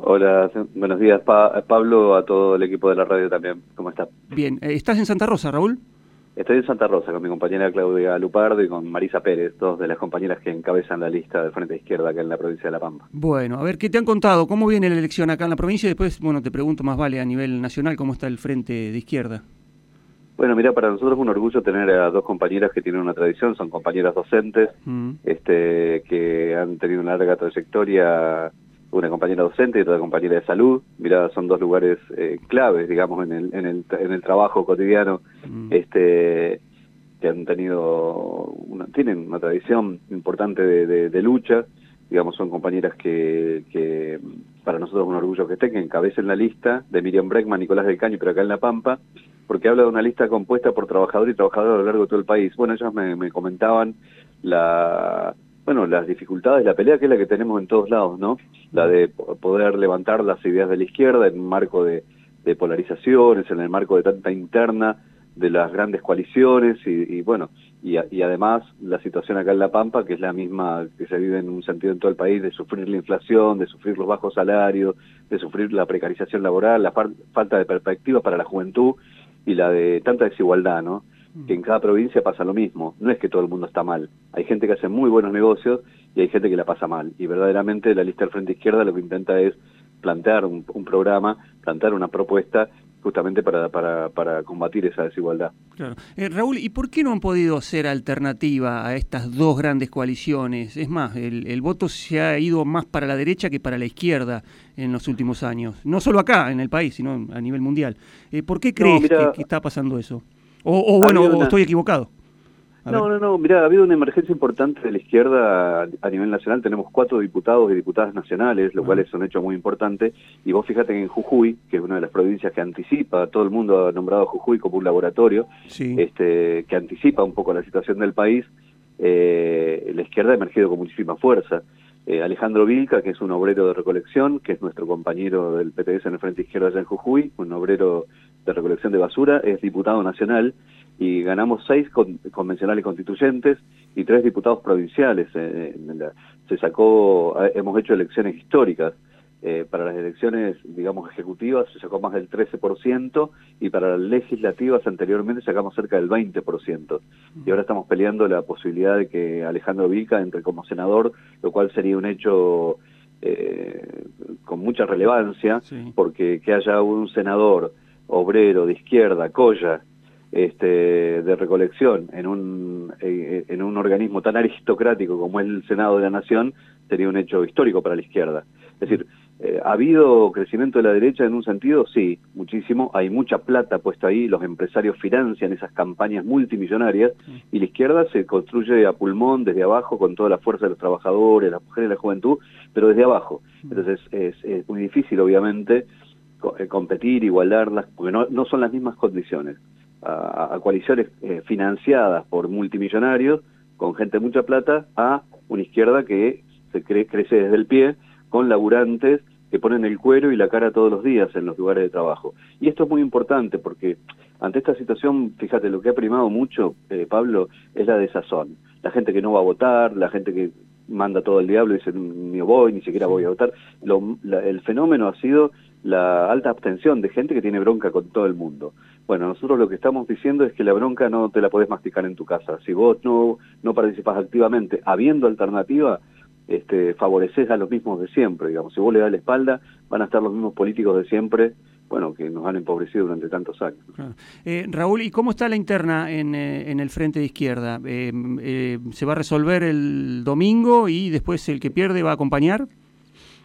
Hola, buenos días Pablo, a todo el equipo de la radio también. ¿Cómo estás? Bien, eh, ¿estás en Santa Rosa, Raúl? Estoy en Santa Rosa con mi compañera Claudia Lupardo y con Marisa Pérez, dos de las compañeras que encabezan la lista del Frente Izquierda acá en la provincia de La Pampa. Bueno, a ver, ¿qué te han contado? ¿Cómo viene la elección acá en la provincia? Y después, bueno, te pregunto más vale a nivel nacional, ¿cómo está el Frente de Izquierda? Bueno, mira, para nosotros es un orgullo tener a dos compañeras que tienen una tradición, son compañeras docentes, mm. este, que han tenido una larga trayectoria una compañera docente y otra compañera de salud. Mirá, son dos lugares eh, claves, digamos, en el, en el, en el trabajo cotidiano, mm. este, que han tenido, una, tienen una tradición importante de, de, lucha. Digamos, son compañeras que, que para nosotros es un orgullo que estén, que encabecen la lista de Miriam Breckman, Nicolás del Caño, pero acá en La Pampa, porque habla de una lista compuesta por trabajadores y trabajadoras a lo largo de todo el país. Bueno, ellos me, me comentaban la bueno, las dificultades, la pelea que es la que tenemos en todos lados, ¿no? La de poder levantar las ideas de la izquierda en un marco de, polarizaciones, en el marco de tanta interna de las grandes coaliciones y, bueno, y, además la situación acá en La Pampa, que es la misma que se vive en un sentido en todo el país, de sufrir la inflación, de sufrir los bajos salarios, de sufrir la precarización laboral, la falta de perspectiva para la juventud y la de tanta desigualdad, ¿no? Que en cada provincia pasa lo mismo. No es que todo el mundo está mal. Hay gente que hace muy buenos negocios y hay gente que la pasa mal. Y verdaderamente la lista del Frente Izquierda lo que intenta es plantear un, programa, plantear una propuesta justamente para, para, para combatir esa desigualdad. Claro. Eh, Raúl, ¿y por qué no han podido ser alternativa a estas dos grandes coaliciones? Es más, el, voto se ha ido más para la derecha que para la izquierda en los últimos años. No solo acá, en el país, sino a nivel mundial. Eh, ¿Por qué crees que, está pasando eso? O, bueno, estoy equivocado. no, no, no, mira, ha habido una emergencia importante de la izquierda a nivel nacional. Tenemos cuatro diputados y diputadas nacionales, lo cual es un hecho muy importante. Y vos fíjate que en Jujuy, que es una de las provincias que anticipa, todo el mundo ha nombrado a Jujuy como un laboratorio, este, que anticipa un poco la situación del país, eh, la izquierda ha emergido con muchísima fuerza. Eh, Alejandro Vilca, que es un obrero de recolección, que es nuestro compañero del PTS en el Frente Izquierdo allá en Jujuy, un obrero de recolección de basura, es diputado nacional y ganamos seis convencionales constituyentes y tres diputados provinciales. Eh, se sacó, hemos hecho elecciones históricas. Eh, para las elecciones, digamos, ejecutivas se sacó más del 13% y para las legislativas anteriormente sacamos cerca del 20%. Y ahora estamos peleando la posibilidad de que Alejandro Vilca entre como senador, lo cual sería un hecho eh, con mucha relevancia, porque que haya un senador obrero de izquierda, Colla, este, de recolección en un, eh, en un organismo tan aristocrático como es el Senado de la Nación, sería un hecho histórico para la izquierda. Es decir, eh, ¿ha habido crecimiento de la derecha en un sentido? Sí, muchísimo. Hay mucha plata puesta ahí, los empresarios financian esas campañas multimillonarias y la izquierda se construye a pulmón desde abajo con toda la fuerza de los trabajadores, las mujeres, la juventud, pero desde abajo. Entonces es muy difícil, obviamente, eh, competir, igualarlas, porque no, no son las mismas condiciones. A, coaliciones eh, financiadas por multimillonarios, con gente de mucha plata, a una izquierda que se crece desde el pie, con laburantes que ponen el cuero y la cara todos los días en los lugares de trabajo. Y esto es muy importante porque ante esta situación, fíjate, lo que ha primado mucho, eh, Pablo, es la desazón. La gente que no va a votar, la gente que manda todo el diablo y dice, ni voy, ni siquiera voy a votar. el fenómeno ha sido la alta abstención de gente que tiene bronca con todo el mundo. Bueno, nosotros lo que estamos diciendo es que la bronca no te la podés masticar en tu casa. Si vos no, no participás activamente, habiendo alternativa, este, favoreces a los mismos de siempre, digamos. Si vos le das la espalda, van a estar los mismos políticos de siempre, bueno, que nos han empobrecido durante tantos años. Eh, Raúl, ¿y cómo está la interna en, eh, en el frente de izquierda? Eh, ¿Se va a resolver el domingo y después el que pierde va a acompañar?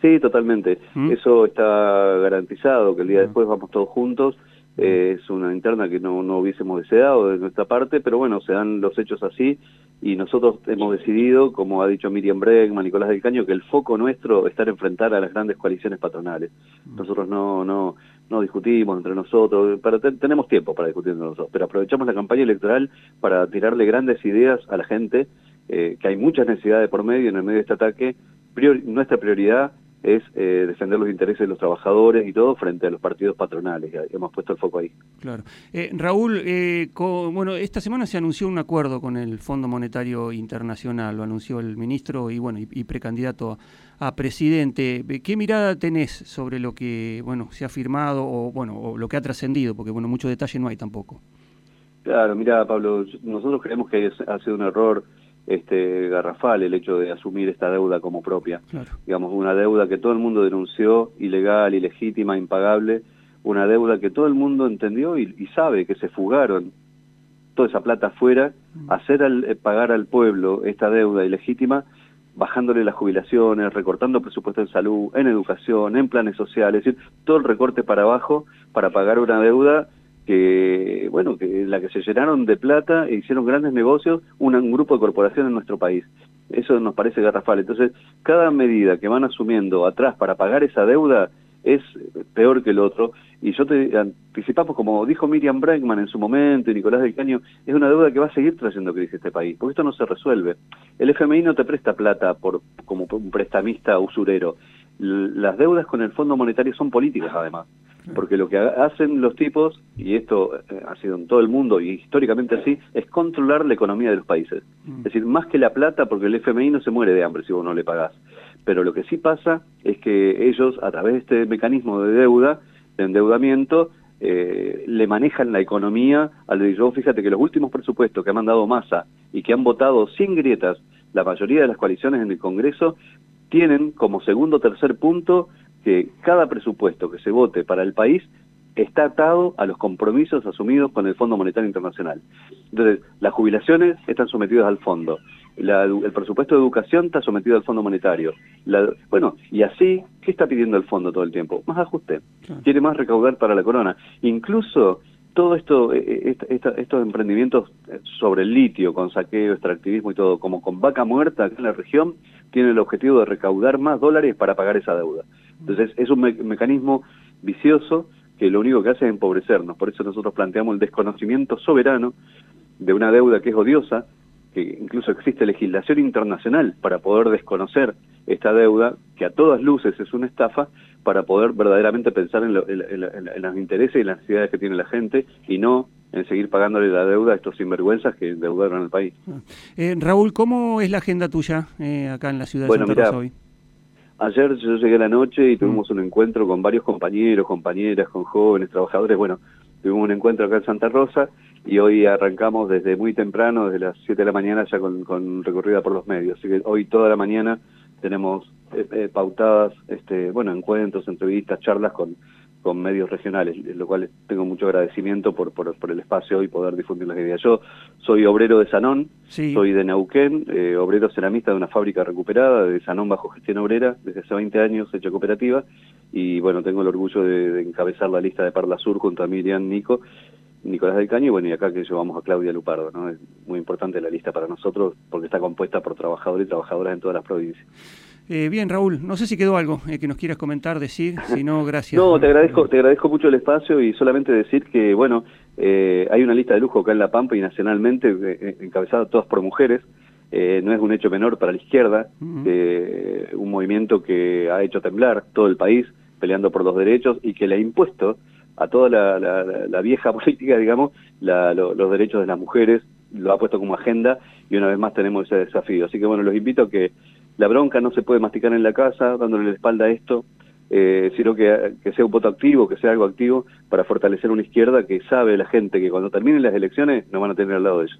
Sí, totalmente. ¿Mm? Eso está garantizado, que el día ah. después vamos todos juntos. Eh, es una interna que no, no hubiésemos deseado de nuestra parte, pero bueno, se dan los hechos así y nosotros hemos decidido, como ha dicho Miriam Bregman, Nicolás del Caño, que el foco nuestro es estar enfrentar a las grandes coaliciones patronales. Mm. Nosotros no, no, no discutimos entre nosotros, para, tenemos tiempo para discutir entre nosotros, pero aprovechamos la campaña electoral para tirarle grandes ideas a la gente, eh, que hay muchas necesidades por medio en el medio de este ataque. nuestra prioridad es eh, defender los intereses de los trabajadores y todo frente a los partidos patronales. Hemos puesto el foco ahí. Claro. Eh, Raúl, eh, bueno, esta semana se anunció un acuerdo con el Fondo Monetario Internacional, lo anunció el ministro y bueno y, precandidato a, presidente. ¿Qué mirada tenés sobre lo que bueno se ha firmado o bueno o lo que ha trascendido? Porque bueno mucho detalle no hay tampoco. Claro, mira Pablo, nosotros creemos que ha sido un error este garrafal el hecho de asumir esta deuda como propia. Digamos, una deuda que todo el mundo denunció, ilegal, ilegítima, impagable, una deuda que todo el mundo entendió y, sabe que se fugaron toda esa plata afuera, mm. hacer al, eh, pagar al pueblo esta deuda ilegítima, bajándole las jubilaciones, recortando presupuesto en salud, en educación, en planes sociales, es decir, todo el recorte para abajo para pagar una deuda que, bueno, que la que se llenaron de plata e hicieron grandes negocios un, grupo de corporaciones en nuestro país. Eso nos parece garrafal. Entonces, cada medida que van asumiendo atrás para pagar esa deuda es peor que el otro. Y yo te anticipamos, como dijo Miriam Bregman en su momento y Nicolás del Caño, es una deuda que va a seguir trayendo crisis este país, porque esto no se resuelve. El FMI no te presta plata por como un prestamista usurero. Las deudas con el Fondo Monetario son políticas, además porque lo que hacen los tipos, y esto eh, ha sido en todo el mundo y históricamente así, es controlar la economía de los países. Mm. Es decir, más que la plata, porque el FMI no se muere de hambre si vos no le pagás. Pero lo que sí pasa es que ellos, a través de este mecanismo de deuda, de endeudamiento, eh, le manejan la economía al yo fíjate que los últimos presupuestos que ha mandado Massa y que han votado sin grietas la mayoría de las coaliciones en el Congreso tienen como segundo o tercer punto que cada presupuesto que se vote para el país está atado a los compromisos asumidos con el Fondo Monetario Internacional. Entonces, las jubilaciones están sometidas al fondo, el presupuesto de educación está sometido al Fondo Monetario. bueno, y así, ¿qué está pidiendo el fondo todo el tiempo? Más ajuste. Quiere más recaudar para la corona. Incluso todo esto, eh, eh, estos emprendimientos sobre el litio, con saqueo, extractivismo y todo, como con vaca muerta acá en la región, tienen el objetivo de recaudar más dólares para pagar esa deuda. Entonces es un mecanismo vicioso que lo único que hace es empobrecernos. Por eso nosotros planteamos el desconocimiento soberano de una deuda que es odiosa, que incluso existe legislación internacional para poder desconocer esta deuda, que a todas luces es una estafa, para poder verdaderamente pensar en, los intereses y las necesidades que tiene la gente y no en seguir pagándole la deuda a estos sinvergüenzas que endeudaron al país. Ah. Eh, Raúl, ¿cómo es la agenda tuya eh, acá en la ciudad de Santa Rosa hoy? Ayer yo llegué a la noche y tuvimos mm. un encuentro con varios compañeros, compañeras, con jóvenes, trabajadores. Bueno, tuvimos un encuentro acá en Santa Rosa y hoy arrancamos desde muy temprano, desde las 7 de la mañana ya con, con recorrida por los medios. Así que hoy toda la mañana tenemos eh, eh, pautadas, este, bueno, encuentros, entrevistas, charlas con, con medios regionales, lo cual tengo mucho agradecimiento por, por, el espacio y poder difundir las ideas. Yo soy obrero de Sanón, soy de Neuquén, eh, obrero ceramista de una fábrica recuperada, de Sanón bajo gestión obrera, desde hace 20 años hecha cooperativa, y bueno, tengo el orgullo de, de encabezar la lista de Parla Sur junto a Miriam Nico, Nicolás del Caño y bueno, y acá que llevamos a Claudia Lupardo, ¿no? Es muy importante la lista para nosotros porque está compuesta por trabajadores y trabajadoras en todas las provincias. Eh, bien, Raúl, no sé si quedó algo eh, que nos quieras comentar, decir, si no, gracias. no, te agradezco, te agradezco mucho el espacio y solamente decir que, bueno, eh, hay una lista de lujo acá en La Pampa y nacionalmente, encabezada todas por mujeres, no es un hecho menor para la izquierda, un movimiento que ha hecho temblar todo el país peleando por los derechos y que le ha impuesto a toda la, vieja política, digamos, los derechos de las mujeres, lo ha puesto como agenda y una vez más tenemos ese desafío. Así que bueno, los invito a que la bronca no se puede masticar en la casa dándole la espalda a esto, eh, sino que, que, sea un voto activo, que sea algo activo para fortalecer una izquierda que sabe la gente que cuando terminen las elecciones nos van a tener al lado de ellos.